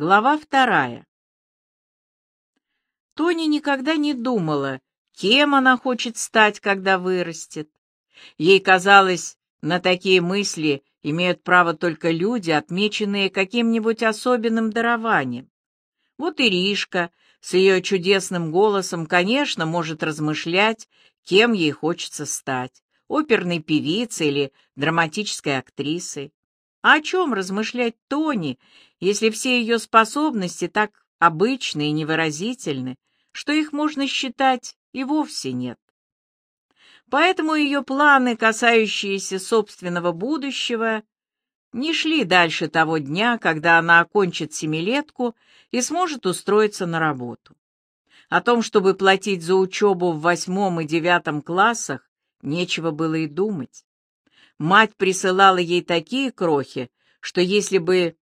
Глава вторая. Тони никогда не думала, кем она хочет стать, когда вырастет. Ей казалось, на такие мысли имеют право только люди, отмеченные каким-нибудь особенным дарованием. Вот и Ришка с ее чудесным голосом, конечно, может размышлять, кем ей хочется стать — оперной певицей или драматической актрисой. А о чем размышлять Тони, если все ее способности так обычны и невыразительны, что их можно считать и вовсе нет? Поэтому ее планы, касающиеся собственного будущего, не шли дальше того дня, когда она окончит семилетку и сможет устроиться на работу. О том, чтобы платить за учебу в восьмом и девятом классах, нечего было и думать. Мать присылала ей такие крохи, что если бы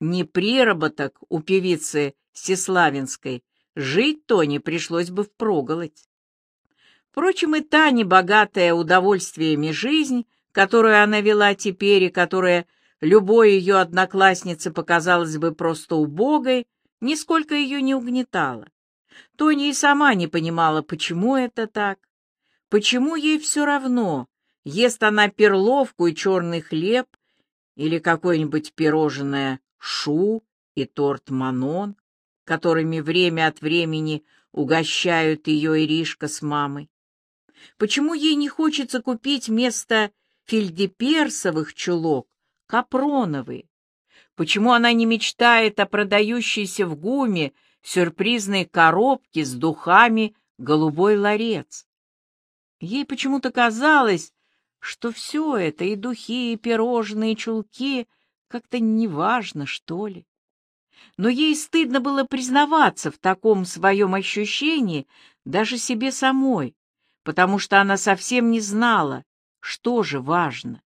не приработок у певицы Сеславинской, жить Тоне пришлось бы впроголодь. Впрочем, и та небогатая удовольствиями жизнь, которую она вела теперь и которая любой ее однокласснице показалась бы просто убогой, нисколько ее не угнетала. Тони и сама не понимала, почему это так, почему ей все равно, ест она перловку и черный хлеб или какое-нибудь пирожное шу и торт манон, которыми время от времени угощают ее Иришка с мамой. Почему ей не хочется купить вместо фельдеперсовых чулок капроновые? Почему она не мечтает о продающейся в гуме сюрпризной коробке с духами голубой ларец? Ей почему-то казалось, что все это, и духи, и пирожные, и чулки, как-то неважно, что ли. Но ей стыдно было признаваться в таком своем ощущении даже себе самой, потому что она совсем не знала, что же важно.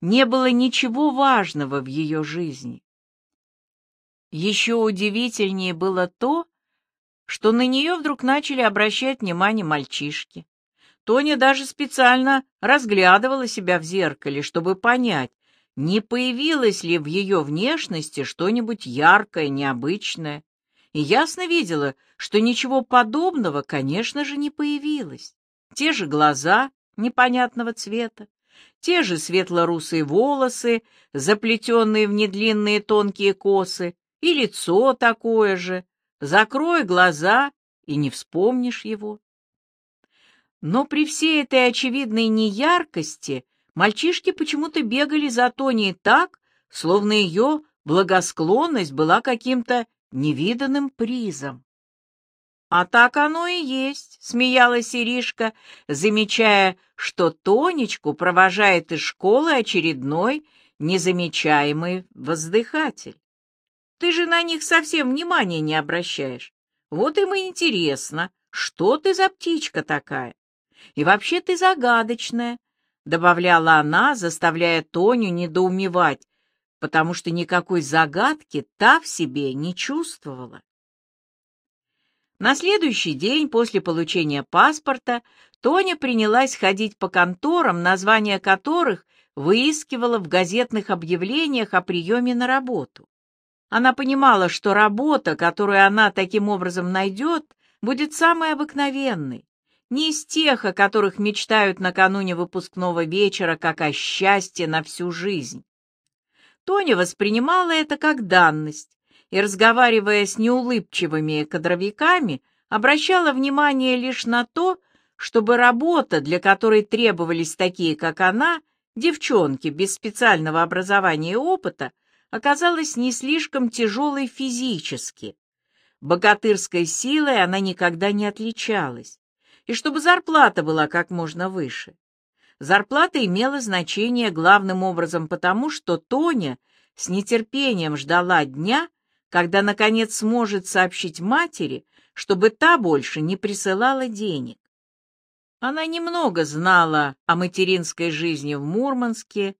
Не было ничего важного в ее жизни. Еще удивительнее было то, что на нее вдруг начали обращать внимание мальчишки. Тоня даже специально разглядывала себя в зеркале, чтобы понять, не появилось ли в ее внешности что-нибудь яркое, необычное. И ясно видела, что ничего подобного, конечно же, не появилось. Те же глаза непонятного цвета, те же светло-русые волосы, заплетенные в недлинные тонкие косы, и лицо такое же. Закрой глаза, и не вспомнишь его. Но при всей этой очевидной неяркости мальчишки почему-то бегали за Тони так, словно ее благосклонность была каким-то невиданным призом. «А так оно и есть», — смеялась Иришка, замечая, что Тонечку провожает из школы очередной незамечаемый воздыхатель. «Ты же на них совсем внимания не обращаешь. Вот им и интересно, что ты за птичка такая? И вообще ты загадочная», — добавляла она, заставляя Тоню недоумевать, потому что никакой загадки та в себе не чувствовала. На следующий день после получения паспорта Тоня принялась ходить по конторам, названия которых выискивала в газетных объявлениях о приеме на работу. Она понимала, что работа, которую она таким образом найдет, будет самой обыкновенной, не из тех, о которых мечтают накануне выпускного вечера, как о счастье на всю жизнь. Тоня воспринимала это как данность, и, разговаривая с неулыбчивыми кадровиками, обращала внимание лишь на то, чтобы работа, для которой требовались такие, как она, девчонки без специального образования и опыта, оказалась не слишком тяжелой физически. Богатырской силой она никогда не отличалась, и чтобы зарплата была как можно выше. Зарплата имела значение главным образом потому, что Тоня с нетерпением ждала дня, когда, наконец, сможет сообщить матери, чтобы та больше не присылала денег. Она немного знала о материнской жизни в Мурманске.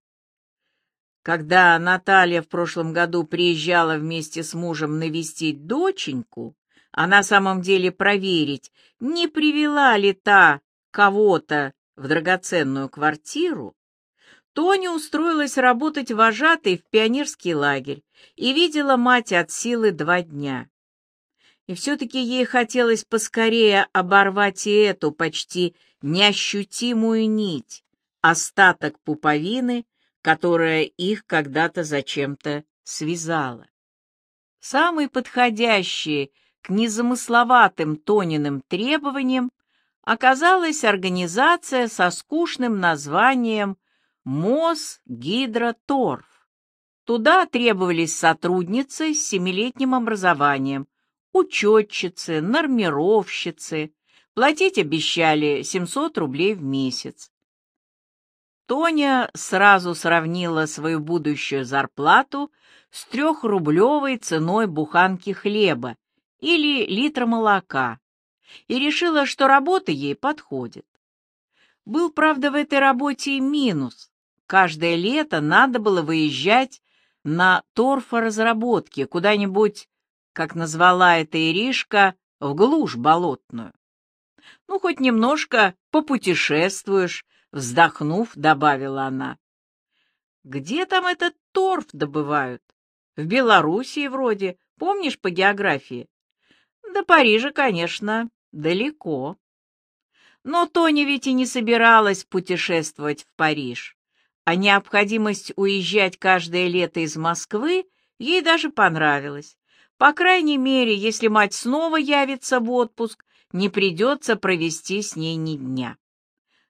Когда Наталья в прошлом году приезжала вместе с мужем навестить доченьку, а на самом деле проверить, не привела ли та кого-то в драгоценную квартиру, Тоня устроилась работать вожатой в пионерский лагерь и видела мать от силы два дня. И все-таки ей хотелось поскорее оборвать и эту почти неощутимую нить, остаток пуповины, которая их когда-то зачем-то связала. Самый подходящий к незамысловатым Тониным требованиям оказалась организация со скучным названием Мосгидроторф. Туда требовались сотрудницы с семилетним образованием, учетчицы, нормировщицы. Платить обещали 700 рублей в месяц. Тоня сразу сравнила свою будущую зарплату с трехрублевой ценой буханки хлеба или литра молока и решила, что работа ей подходит. Был, правда, в этой работе и минус. Каждое лето надо было выезжать на торфоразработки куда-нибудь как назвала это Иришка, в глушь болотную. Ну, хоть немножко попутешествуешь, вздохнув, добавила она. Где там этот торф добывают? В Белоруссии вроде, помнишь по географии? До Парижа, конечно, далеко. Но Тоня ведь и не собиралась путешествовать в Париж, а необходимость уезжать каждое лето из Москвы ей даже понравилась. По крайней мере, если мать снова явится в отпуск, не придется провести с ней ни дня.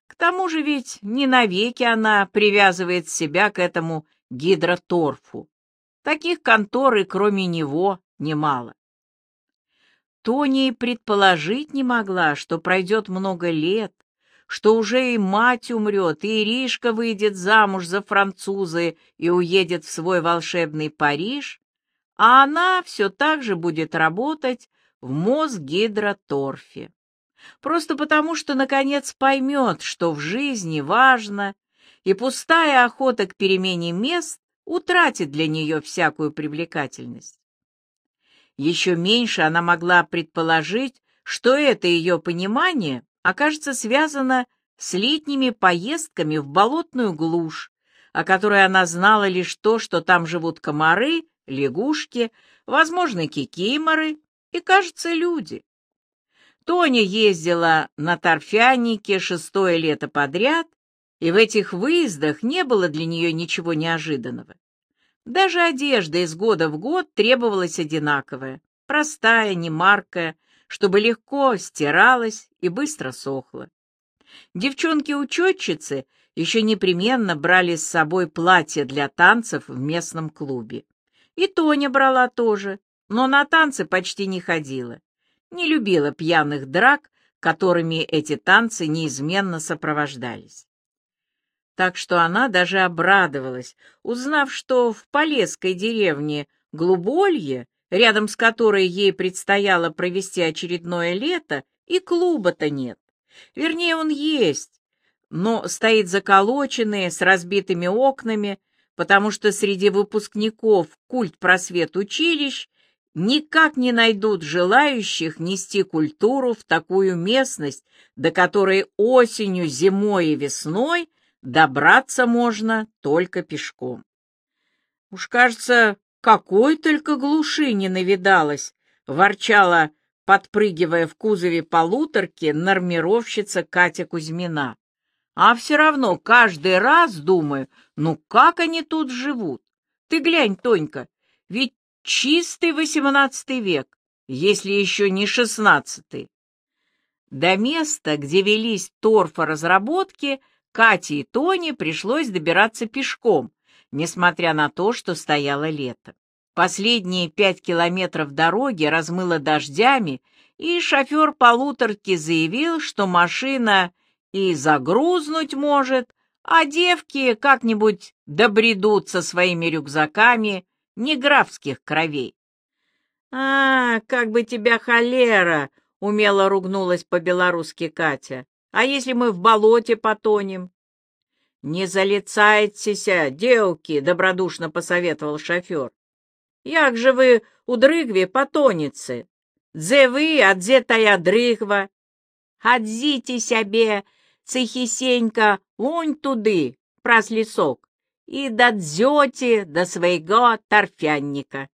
К тому же ведь не навеки она привязывает себя к этому гидроторфу. Таких контор и кроме него немало. Тони предположить не могла, что пройдет много лет, что уже и мать умрет, и Иришка выйдет замуж за француза и уедет в свой волшебный Париж, а она все так же будет работать в Мосгидроторфе. Просто потому, что, наконец, поймет, что в жизни важно, и пустая охота к перемене мест утратит для нее всякую привлекательность. Еще меньше она могла предположить, что это ее понимание окажется связано с летними поездками в болотную глушь, о которой она знала лишь то, что там живут комары лягушки, возможно, кикиморы и, кажется, люди. Тоня ездила на торфянике шестое лето подряд, и в этих выездах не было для нее ничего неожиданного. Даже одежда из года в год требовалась одинаковая, простая, немаркая, чтобы легко стиралась и быстро сохла. Девчонки-учетчицы еще непременно брали с собой платья для танцев в местном клубе. И Тоня брала тоже, но на танцы почти не ходила. Не любила пьяных драк, которыми эти танцы неизменно сопровождались. Так что она даже обрадовалась, узнав, что в Полесской деревне Глуболье, рядом с которой ей предстояло провести очередное лето, и клуба-то нет. Вернее, он есть, но стоит заколоченный, с разбитыми окнами, потому что среди выпускников культ просвет училищ никак не найдут желающих нести культуру в такую местность, до которой осенью, зимой и весной добраться можно только пешком. Уж кажется, какой только глуши не навидалась, ворчала, подпрыгивая в кузове полуторки, нормировщица Катя Кузьмина. А все равно каждый раз думаю, ну как они тут живут? Ты глянь, Тонька, ведь чистый восемнадцатый век, если еще не шестнадцатый. До места, где велись торфоразработки, Кате и Тоне пришлось добираться пешком, несмотря на то, что стояло лето. Последние пять километров дороги размыло дождями, и шофер полуторки заявил, что машина и загрузнуть может, а девки как-нибудь добредут со своими рюкзаками неграфских кровей. «А, как бы тебя холера!» — умело ругнулась по-белорусски Катя. «А если мы в болоте потонем?» «Не залицайтеся, девки!» — добродушно посоветовал шофер. «Як же вы у дрыгве потонете? Дзе вы, а дзе тая дрыгва? Адзите себе!» Цихісенька, вонь туди, напрасли сок, и до дзёти, до своего торфянника.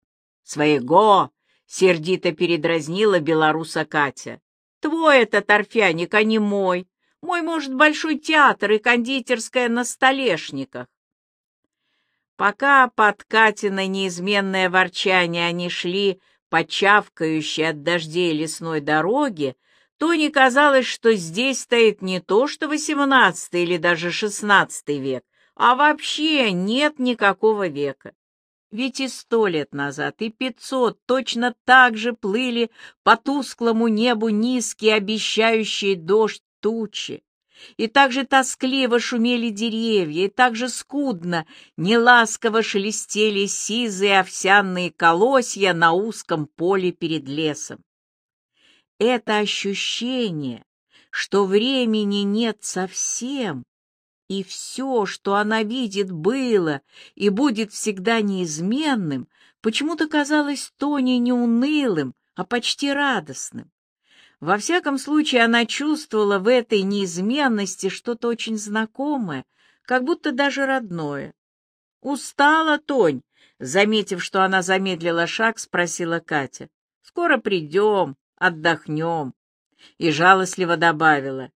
Своего, сердито передразнила белоруса Катя. Твой это торфяник, а не мой. Мой, может, большой театр и кондитерская на столешниках. Пока под Катино неизменное ворчание они шли по чавкающей от дождей лесной дороге, то не казалось, что здесь стоит не то что XVIII или даже XVI век, а вообще нет никакого века. Ведь и сто лет назад, и пятьсот точно так же плыли по тусклому небу низкие, обещающие дождь тучи. И так же тоскливо шумели деревья, и так же скудно, неласково шелестели сизые овсяные колосья на узком поле перед лесом. Это ощущение, что времени нет совсем, и все, что она видит, было и будет всегда неизменным, почему-то казалось Тоне не унылым, а почти радостным. Во всяком случае, она чувствовала в этой неизменности что-то очень знакомое, как будто даже родное. «Устала, Тонь?» Заметив, что она замедлила шаг, спросила Катя. «Скоро придем, отдохнем». И жалостливо добавила.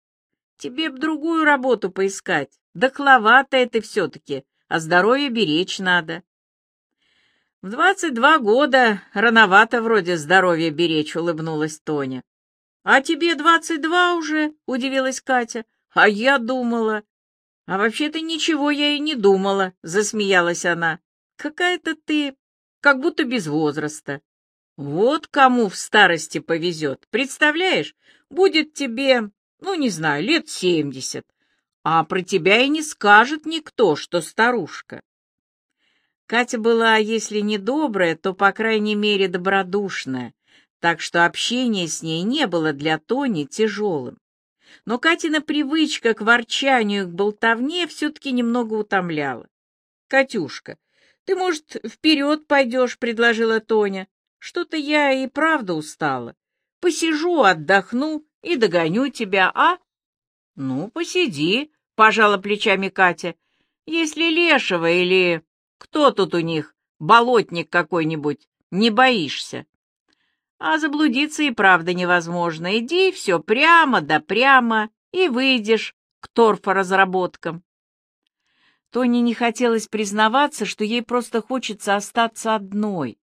«Тебе б другую работу поискать. Дохловатая ты все-таки, а здоровье беречь надо». «В двадцать два года рановато вроде здоровье беречь», — улыбнулась Тоня. «А тебе двадцать два уже?» — удивилась Катя. «А я думала...» «А вообще-то ничего я и не думала», — засмеялась она. «Какая-то ты как будто без возраста. Вот кому в старости повезет. Представляешь, будет тебе, ну, не знаю, лет семьдесят, а про тебя и не скажет никто, что старушка». Катя была, если не добрая, то, по крайней мере, добродушная, так что общение с ней не было для Тони тяжелым. Но Катина привычка к ворчанию и к болтовне все-таки немного утомляла. — Катюшка, ты, может, вперед пойдешь, — предложила Тоня. — Что-то я и правда устала. Посижу, отдохну и догоню тебя, а? — Ну, посиди, — пожала плечами Катя. — Если Лешего или кто тут у них, болотник какой-нибудь, не боишься. А заблудиться и правда невозможно. Иди все прямо да прямо, и выйдешь к торфоразработкам. Тони не хотелось признаваться, что ей просто хочется остаться одной.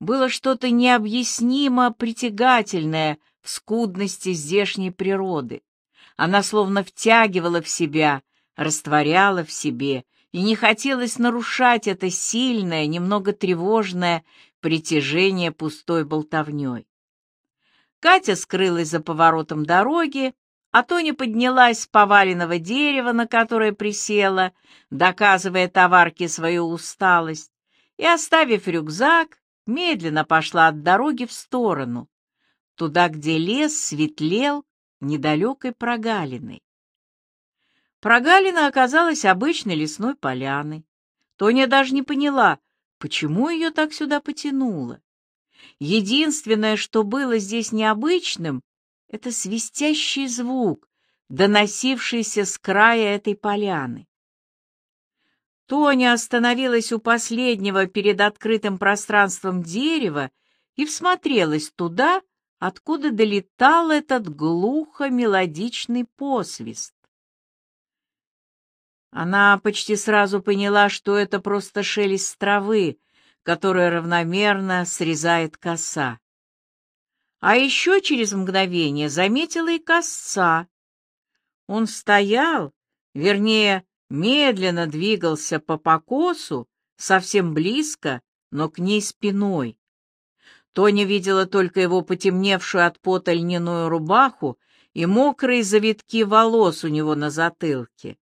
Было что-то необъяснимо притягательное в скудности здешней природы. Она словно втягивала в себя, растворяла в себе, и не хотелось нарушать это сильное, немного тревожное притяжение пустой болтовней. Катя скрылась за поворотом дороги, а Тоня поднялась с поваленного дерева, на которое присела, доказывая товарке свою усталость, и, оставив рюкзак, медленно пошла от дороги в сторону, туда, где лес светлел недалекой прогалиной. Прогалина оказалась обычной лесной поляной. Тоня даже не поняла, Почему ее так сюда потянуло? Единственное, что было здесь необычным, это свистящий звук, доносившийся с края этой поляны. Тоня остановилась у последнего перед открытым пространством дерева и всмотрелась туда, откуда долетал этот глухо-мелодичный посвист. Она почти сразу поняла, что это просто шелест травы, которая равномерно срезает коса. А еще через мгновение заметила и косца. Он стоял, вернее, медленно двигался по покосу, совсем близко, но к ней спиной. Тоня видела только его потемневшую от пота льняную рубаху и мокрые завитки волос у него на затылке.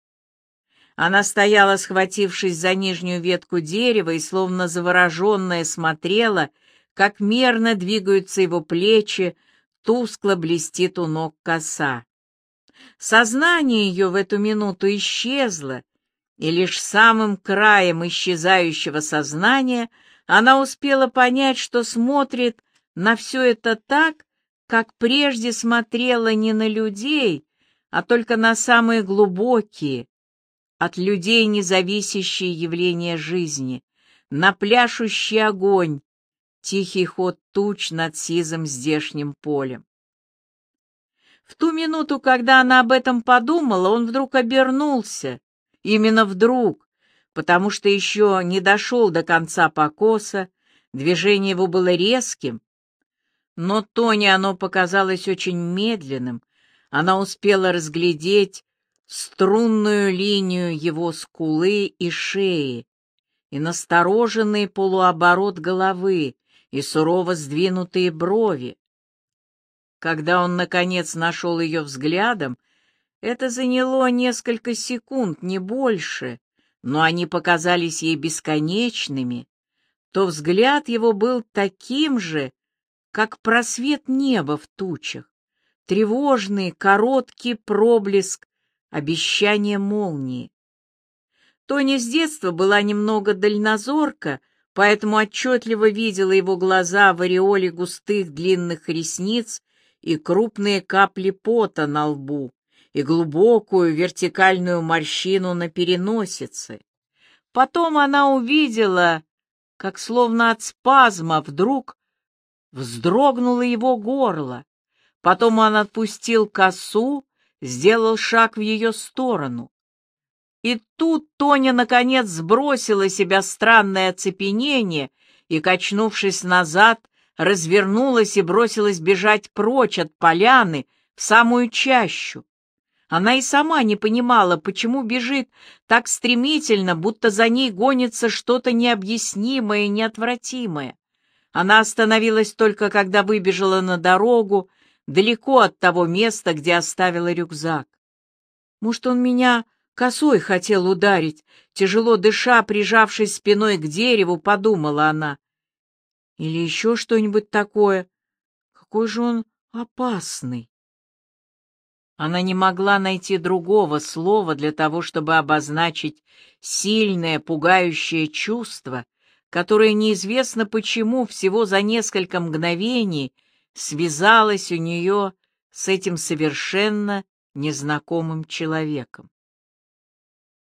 Она стояла, схватившись за нижнюю ветку дерева, и, словно завороженная, смотрела, как мерно двигаются его плечи, тускло блестит у ног коса. Сознание ее в эту минуту исчезло, и лишь самым краем исчезающего сознания она успела понять, что смотрит на все это так, как прежде смотрела не на людей, а только на самые глубокие, от людей независящие явления жизни, на пляшущий огонь, тихий ход туч над сизым здешним полем. В ту минуту, когда она об этом подумала, он вдруг обернулся, именно вдруг, потому что еще не дошел до конца покоса, движение его было резким, но Тоне оно показалось очень медленным, она успела разглядеть струнную линию его скулы и шеи, и настороженный полуоборот головы, и сурово сдвинутые брови. Когда он, наконец, нашел ее взглядом, это заняло несколько секунд, не больше, но они показались ей бесконечными, то взгляд его был таким же, как просвет неба в тучах, тревожный, короткий проблеск обещания молнии. Тоня с детства была немного дальнозорка, поэтому отчетливо видела его глаза в ореоле густых длинных ресниц и крупные капли пота на лбу, и глубокую вертикальную морщину на переносице. Потом она увидела, как словно от спазма вдруг вздрогнуло его горло. Потом он отпустил косу, сделал шаг в ее сторону. И тут Тоня, наконец, сбросила себя странное оцепенение и, качнувшись назад, развернулась и бросилась бежать прочь от поляны в самую чащу. Она и сама не понимала, почему бежит так стремительно, будто за ней гонится что-то необъяснимое и неотвратимое. Она остановилась только, когда выбежала на дорогу, далеко от того места, где оставила рюкзак. Может, он меня Косой хотел ударить, тяжело дыша, прижавшись спиной к дереву, подумала она. Или еще что-нибудь такое. Какой же он опасный. Она не могла найти другого слова для того, чтобы обозначить сильное, пугающее чувство, которое неизвестно почему всего за несколько мгновений связалось у нее с этим совершенно незнакомым человеком.